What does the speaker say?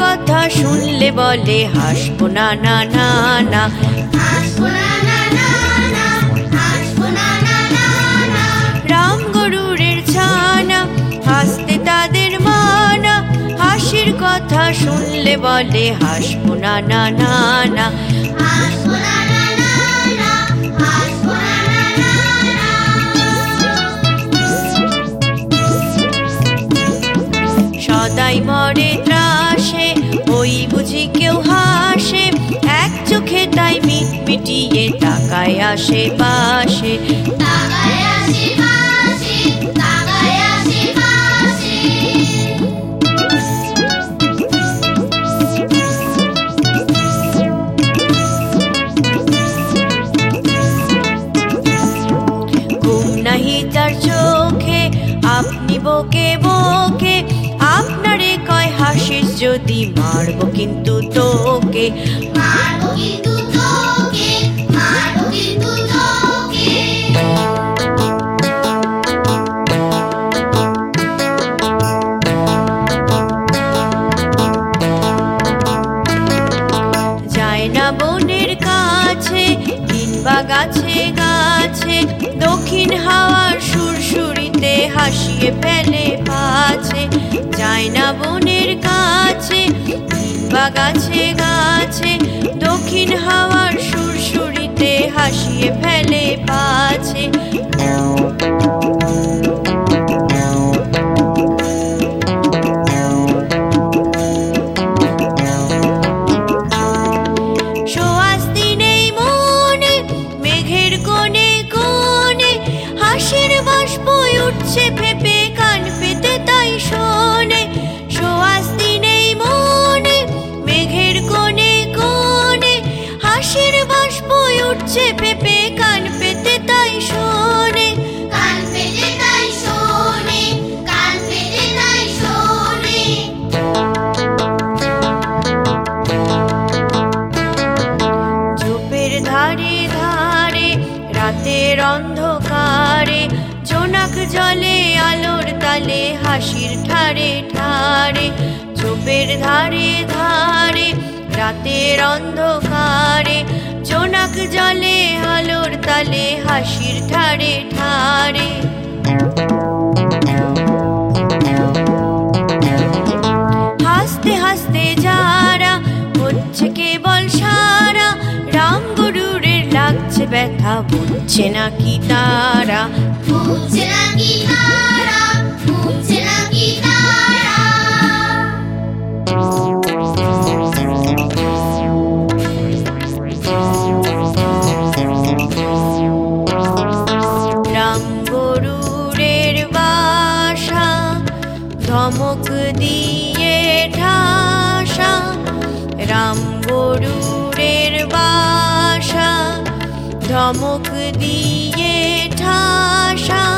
কথা শুনলে বলে হাসবো না না না না কথা শুনলে বলে হাসবো না না না না। সদাই মরে ত্রাসে ওই বুঝি কেউ হাসে। এক চোখে তাই মিট মিটিয়ে টাকায় আসে পাশে। ঘুম যদি মারবো কিন্তু তোকে। কিন্তু তোকে মারবো কিন্তু তোকে। যায় না বনের কাছে কিংবা গাছে গাছে দক্ষিণ হাওয়ার সুরসুরিতে হাসিয়ে ফেলে পাছে। যায় না বনের কাছে কিংবা গাছে গাছে দক্ষিণ হাওয়ার সুরসুরিতে হাসিয়ে ফেলে। রাতের অন্ধকারে, জোনাক জলে আলোর তালে, হাসির ঠারে ঠারে চোপের ধারে ধারে, রাতের অন্ধকারে, জোনাক জলে আলোর তালে, হাসির ঠারে ঠারে ব্যথা বুঝছে নাকি তারা? বুঝছে নাকি তারা? मु दिए ठाशा।